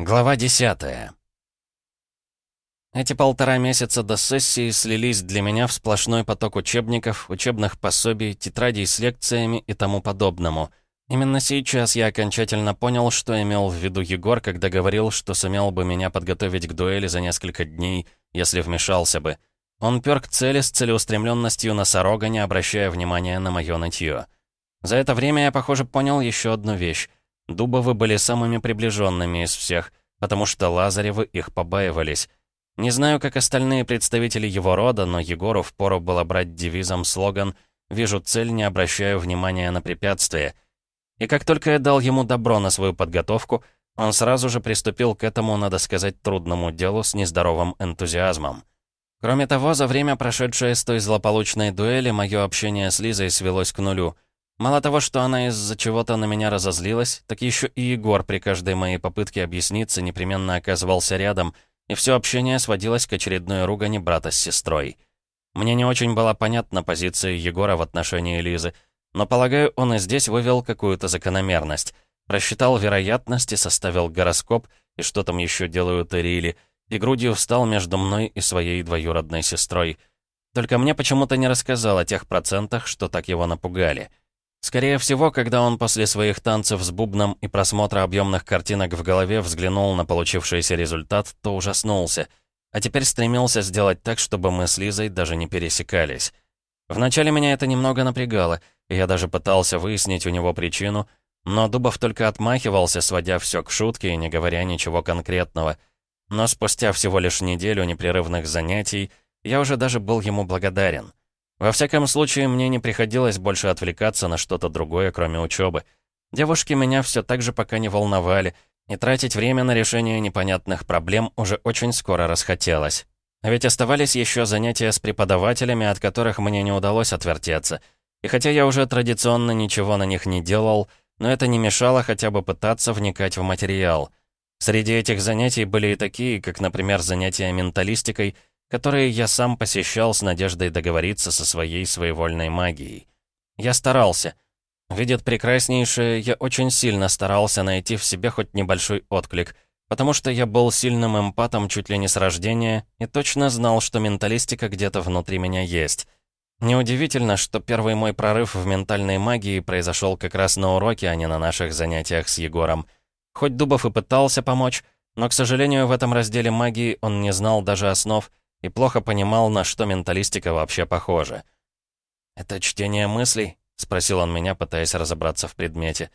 Глава 10 Эти полтора месяца до сессии слились для меня в сплошной поток учебников, учебных пособий, тетрадей с лекциями и тому подобному. Именно сейчас я окончательно понял, что имел в виду Егор, когда говорил, что сумел бы меня подготовить к дуэли за несколько дней, если вмешался бы. Он пёр к цели с целеустремленностью носорога, не обращая внимания на мое нытье. За это время я, похоже, понял еще одну вещь. Дубовы были самыми приближенными из всех, потому что Лазаревы их побаивались. Не знаю, как остальные представители его рода, но Егору впору было брать девизом слоган «Вижу цель, не обращаю внимания на препятствия». И как только я дал ему добро на свою подготовку, он сразу же приступил к этому, надо сказать, трудному делу с нездоровым энтузиазмом. Кроме того, за время, прошедшее с той злополучной дуэли, мое общение с Лизой свелось к нулю — Мало того, что она из-за чего-то на меня разозлилась, так еще и Егор при каждой моей попытке объясниться непременно оказывался рядом, и все общение сводилось к очередной ругани брата с сестрой. Мне не очень была понятна позиция Егора в отношении Лизы, но, полагаю, он и здесь вывел какую-то закономерность. Просчитал вероятности, составил гороскоп, и что там еще делают Ирили, и грудью встал между мной и своей двоюродной сестрой. Только мне почему-то не рассказал о тех процентах, что так его напугали. Скорее всего, когда он после своих танцев с бубном и просмотра объемных картинок в голове взглянул на получившийся результат, то ужаснулся. А теперь стремился сделать так, чтобы мы с Лизой даже не пересекались. Вначале меня это немного напрягало, и я даже пытался выяснить у него причину, но Дубов только отмахивался, сводя все к шутке и не говоря ничего конкретного. Но спустя всего лишь неделю непрерывных занятий, я уже даже был ему благодарен. Во всяком случае, мне не приходилось больше отвлекаться на что-то другое, кроме учебы. Девушки меня все так же пока не волновали, и тратить время на решение непонятных проблем уже очень скоро расхотелось. А ведь оставались еще занятия с преподавателями, от которых мне не удалось отвертеться. И хотя я уже традиционно ничего на них не делал, но это не мешало хотя бы пытаться вникать в материал. Среди этих занятий были и такие, как, например, занятия менталистикой — которые я сам посещал с надеждой договориться со своей своевольной магией. Я старался. Видят прекраснейшее, я очень сильно старался найти в себе хоть небольшой отклик, потому что я был сильным эмпатом чуть ли не с рождения и точно знал, что менталистика где-то внутри меня есть. Неудивительно, что первый мой прорыв в ментальной магии произошел как раз на уроке, а не на наших занятиях с Егором. Хоть Дубов и пытался помочь, но, к сожалению, в этом разделе магии он не знал даже основ, и плохо понимал, на что менталистика вообще похожа. «Это чтение мыслей?» — спросил он меня, пытаясь разобраться в предмете.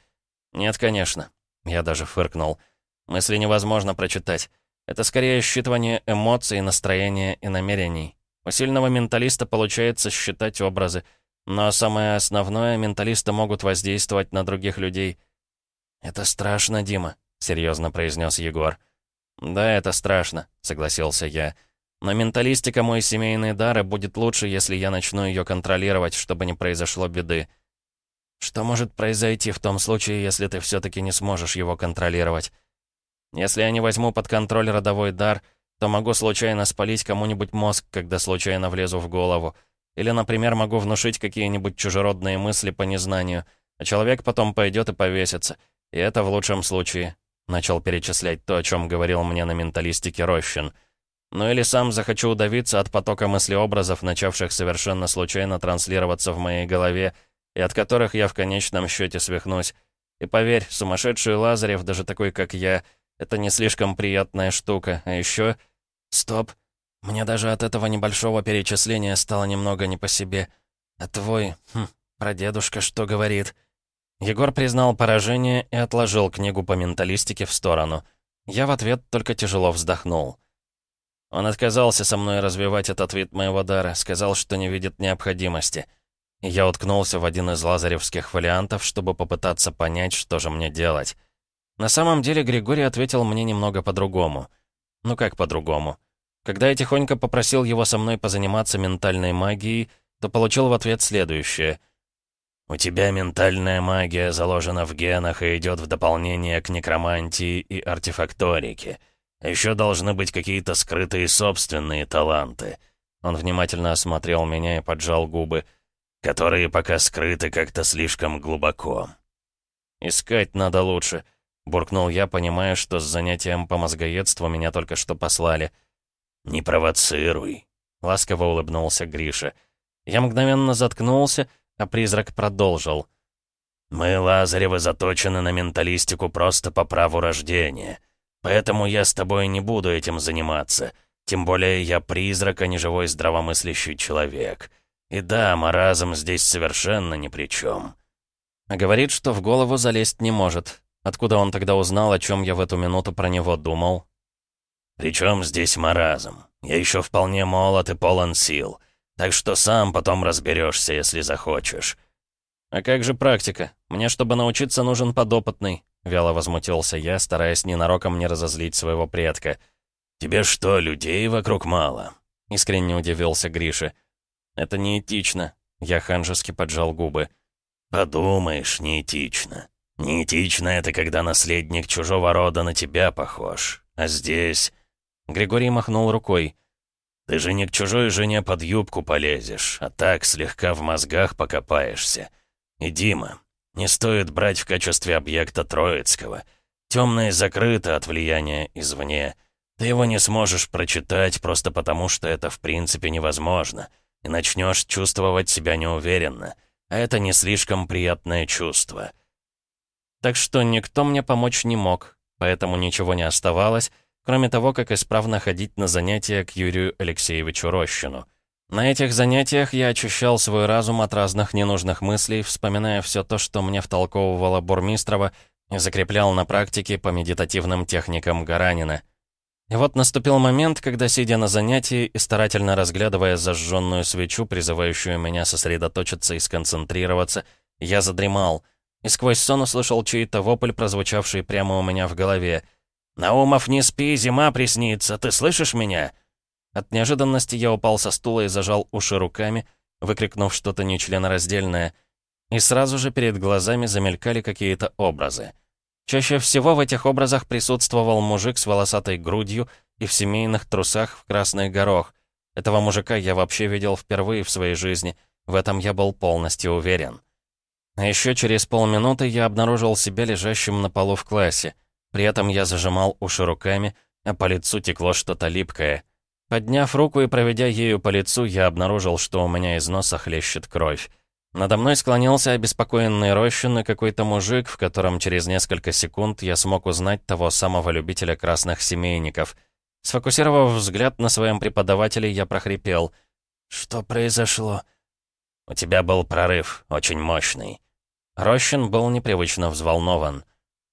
«Нет, конечно». Я даже фыркнул. «Мысли невозможно прочитать. Это скорее считывание эмоций, настроения и намерений. У сильного менталиста получается считать образы, но самое основное, менталисты могут воздействовать на других людей». «Это страшно, Дима», — серьезно произнес Егор. «Да, это страшно», — согласился я. Но менталистика мой семейный дар, и будет лучше, если я начну ее контролировать, чтобы не произошло беды. Что может произойти в том случае, если ты все-таки не сможешь его контролировать? Если я не возьму под контроль родовой дар, то могу случайно спалить кому-нибудь мозг, когда случайно влезу в голову. Или, например, могу внушить какие-нибудь чужеродные мысли по незнанию, а человек потом пойдет и повесится. И это в лучшем случае. Начал перечислять то, о чем говорил мне на менталистике Рощин. Ну или сам захочу удавиться от потока мыслеобразов, начавших совершенно случайно транслироваться в моей голове, и от которых я в конечном счете свихнусь. И поверь, сумасшедший Лазарев, даже такой, как я, это не слишком приятная штука. А еще... Стоп. Мне даже от этого небольшого перечисления стало немного не по себе. А твой... Хм, прадедушка что говорит? Егор признал поражение и отложил книгу по менталистике в сторону. Я в ответ только тяжело вздохнул. Он отказался со мной развивать этот вид моего дара, сказал, что не видит необходимости. Я уткнулся в один из лазаревских вариантов, чтобы попытаться понять, что же мне делать. На самом деле Григорий ответил мне немного по-другому. Ну как по-другому? Когда я тихонько попросил его со мной позаниматься ментальной магией, то получил в ответ следующее. «У тебя ментальная магия заложена в генах и идет в дополнение к некромантии и артефакторике». Еще должны быть какие-то скрытые собственные таланты. Он внимательно осмотрел меня и поджал губы, которые пока скрыты как-то слишком глубоко. Искать надо лучше. буркнул я, понимая, что с занятием по мозгоедству меня только что послали. «Не провоцируй», — ласково улыбнулся Гриша. Я мгновенно заткнулся, а призрак продолжил. «Мы, Лазаревы, заточены на менталистику просто по праву рождения. Поэтому я с тобой не буду этим заниматься. Тем более я призрак, а не живой здравомыслящий человек. И да, маразм здесь совершенно ни при чем. А говорит, что в голову залезть не может. Откуда он тогда узнал, о чем я в эту минуту про него думал? «Причем здесь маразм? Я еще вполне молод и полон сил. Так что сам потом разберешься, если захочешь». «А как же практика? Мне, чтобы научиться, нужен подопытный», — вяло возмутился я, стараясь ненароком не разозлить своего предка. «Тебе что, людей вокруг мало?» — искренне удивился Гриша. «Это неэтично», — я ханжески поджал губы. «Подумаешь, неэтично. Неэтично — это когда наследник чужого рода на тебя похож. А здесь...» Григорий махнул рукой. «Ты же не к чужой жене под юбку полезешь, а так слегка в мозгах покопаешься. И Дима, не стоит брать в качестве объекта Троицкого. Темное закрыто от влияния извне. Ты его не сможешь прочитать просто потому, что это в принципе невозможно, и начнешь чувствовать себя неуверенно. А это не слишком приятное чувство». Так что никто мне помочь не мог, поэтому ничего не оставалось, кроме того, как исправно ходить на занятия к Юрию Алексеевичу Рощину. На этих занятиях я очищал свой разум от разных ненужных мыслей, вспоминая все то, что мне втолковывала Бурмистрова, и закреплял на практике по медитативным техникам Гаранина. И вот наступил момент, когда, сидя на занятии и старательно разглядывая зажженную свечу, призывающую меня сосредоточиться и сконцентрироваться, я задремал, и сквозь сон услышал чей-то вопль, прозвучавший прямо у меня в голове — «Наумов, не спи, зима приснится, ты слышишь меня?» От неожиданности я упал со стула и зажал уши руками, выкрикнув что-то нечленораздельное, и сразу же перед глазами замелькали какие-то образы. Чаще всего в этих образах присутствовал мужик с волосатой грудью и в семейных трусах в красный горох. Этого мужика я вообще видел впервые в своей жизни, в этом я был полностью уверен. А еще через полминуты я обнаружил себя лежащим на полу в классе. При этом я зажимал уши руками, а по лицу текло что-то липкое. Подняв руку и проведя ею по лицу, я обнаружил, что у меня из носа хлещет кровь. Надо мной склонился обеспокоенный Рощин и какой-то мужик, в котором через несколько секунд я смог узнать того самого любителя красных семейников. Сфокусировав взгляд на своем преподавателе, я прохрипел. «Что произошло?» «У тебя был прорыв, очень мощный». Рощин был непривычно взволнован.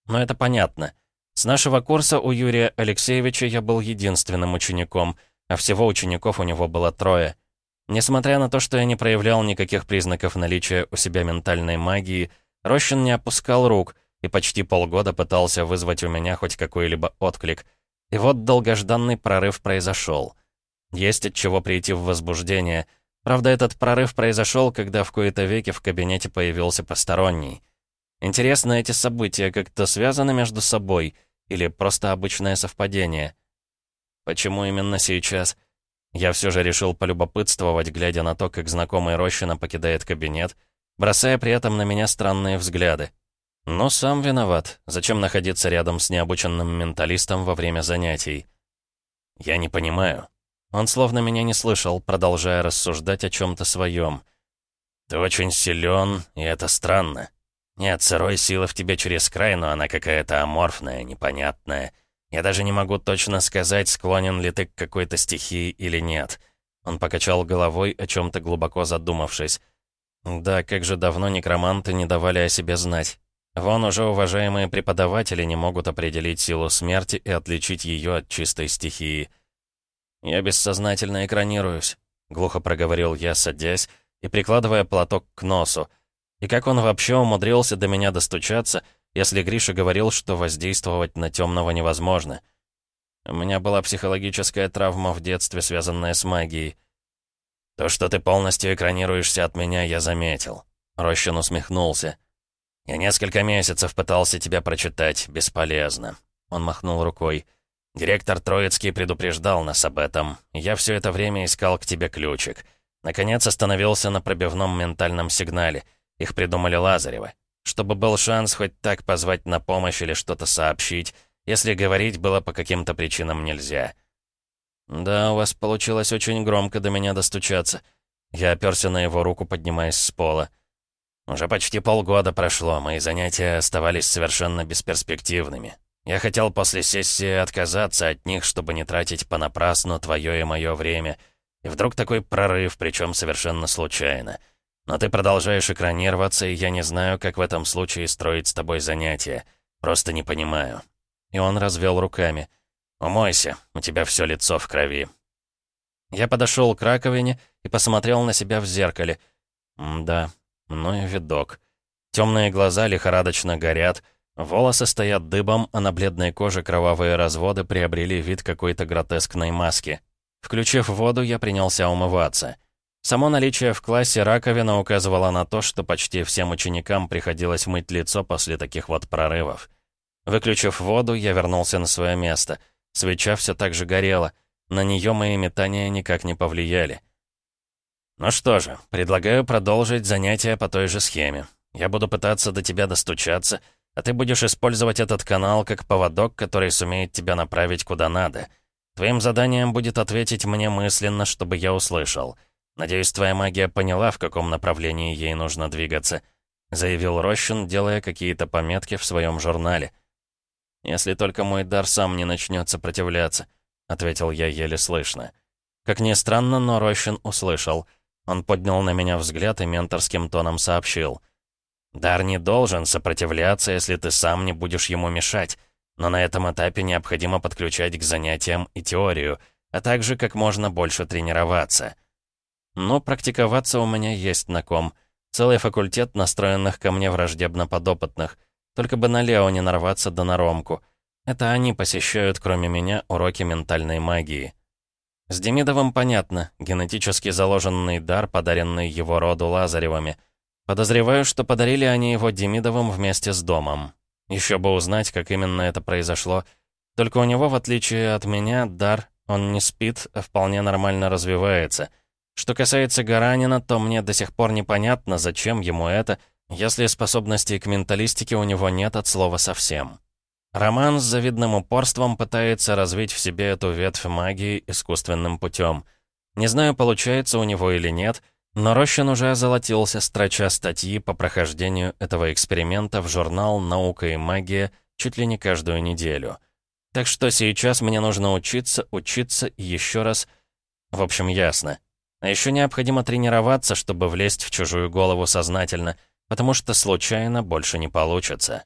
«Но это понятно. С нашего курса у Юрия Алексеевича я был единственным учеником, а всего учеников у него было трое. Несмотря на то, что я не проявлял никаких признаков наличия у себя ментальной магии, Рощин не опускал рук и почти полгода пытался вызвать у меня хоть какой-либо отклик. И вот долгожданный прорыв произошел. Есть от чего прийти в возбуждение. Правда, этот прорыв произошел, когда в кои-то веки в кабинете появился посторонний. Интересно, эти события как-то связаны между собой — или просто обычное совпадение? Почему именно сейчас? Я все же решил полюбопытствовать, глядя на то, как знакомый Рощина покидает кабинет, бросая при этом на меня странные взгляды. Но сам виноват. Зачем находиться рядом с необученным менталистом во время занятий? Я не понимаю. Он словно меня не слышал, продолжая рассуждать о чем-то своем. Ты очень силен, и это странно. Нет, сырой силы в тебе через край, но она какая-то аморфная, непонятная. Я даже не могу точно сказать, склонен ли ты к какой-то стихии или нет. Он покачал головой, о чем-то глубоко задумавшись. Да, как же давно некроманты не давали о себе знать. Вон уже уважаемые преподаватели не могут определить силу смерти и отличить ее от чистой стихии. «Я бессознательно экранируюсь», — глухо проговорил я, садясь и прикладывая платок к носу — и как он вообще умудрился до меня достучаться, если Гриша говорил, что воздействовать на темного невозможно? У меня была психологическая травма в детстве, связанная с магией. То, что ты полностью экранируешься от меня, я заметил. Рощин усмехнулся. Я несколько месяцев пытался тебя прочитать, бесполезно. Он махнул рукой. Директор Троицкий предупреждал нас об этом. Я все это время искал к тебе ключик. Наконец остановился на пробивном ментальном сигнале — их придумали Лазаревы. Чтобы был шанс хоть так позвать на помощь или что-то сообщить, если говорить было по каким-то причинам нельзя. «Да, у вас получилось очень громко до меня достучаться». Я оперся на его руку, поднимаясь с пола. Уже почти полгода прошло, мои занятия оставались совершенно бесперспективными. Я хотел после сессии отказаться от них, чтобы не тратить понапрасну твое и мое время. И вдруг такой прорыв, причем совершенно случайно. Но ты продолжаешь экранироваться, и я не знаю, как в этом случае строить с тобой занятия. Просто не понимаю. И он развел руками. «Умойся, у тебя все лицо в крови». Я подошел к раковине и посмотрел на себя в зеркале. Да, ну и видок. Темные глаза лихорадочно горят, волосы стоят дыбом, а на бледной коже кровавые разводы приобрели вид какой-то гротескной маски. Включив воду, я принялся умываться. Само наличие в классе раковина указывало на то, что почти всем ученикам приходилось мыть лицо после таких вот прорывов. Выключив воду, я вернулся на свое место. Свеча все так же горела. На нее мои метания никак не повлияли. «Ну что же, предлагаю продолжить занятия по той же схеме. Я буду пытаться до тебя достучаться, а ты будешь использовать этот канал как поводок, который сумеет тебя направить куда надо. Твоим заданием будет ответить мне мысленно, чтобы я услышал. Надеюсь, твоя магия поняла, в каком направлении ей нужно двигаться», — заявил Рощин, делая какие-то пометки в своем журнале. «Если только мой дар сам не начнет сопротивляться», — ответил я еле слышно. Как ни странно, но Рощин услышал — он поднял на меня взгляд и менторским тоном сообщил. «Дар не должен сопротивляться, если ты сам не будешь ему мешать, но на этом этапе необходимо подключать к занятиям и теорию, а также как можно больше тренироваться. Но практиковаться у меня есть на ком. Целый факультет настроенных ко мне враждебно подопытных. Только бы на Лео не нарваться да на Ромку. Это они посещают, кроме меня, уроки ментальной магии. С Демидовым понятно, генетически заложенный дар, подаренный его роду Лазаревыми. Подозреваю, что подарили они его Демидовым вместе с домом. Еще бы узнать, как именно это произошло. Только у него, в отличие от меня, дар, он не спит, а вполне нормально развивается. Что касается Гаранина, то мне до сих пор непонятно, зачем ему это, если способностей к менталистике у него нет от слова совсем. Роман с завидным упорством пытается развить в себе эту ветвь магии искусственным путем. Не знаю, получается у него или нет, но Рощин уже озолотился, строча статьи по прохождению этого эксперимента в журнал «Наука и магия» чуть ли не каждую неделю. Так что сейчас мне нужно учиться, учиться и еще раз... В общем, ясно. А еще необходимо тренироваться, чтобы влезть в чужую голову сознательно, потому что случайно больше не получится.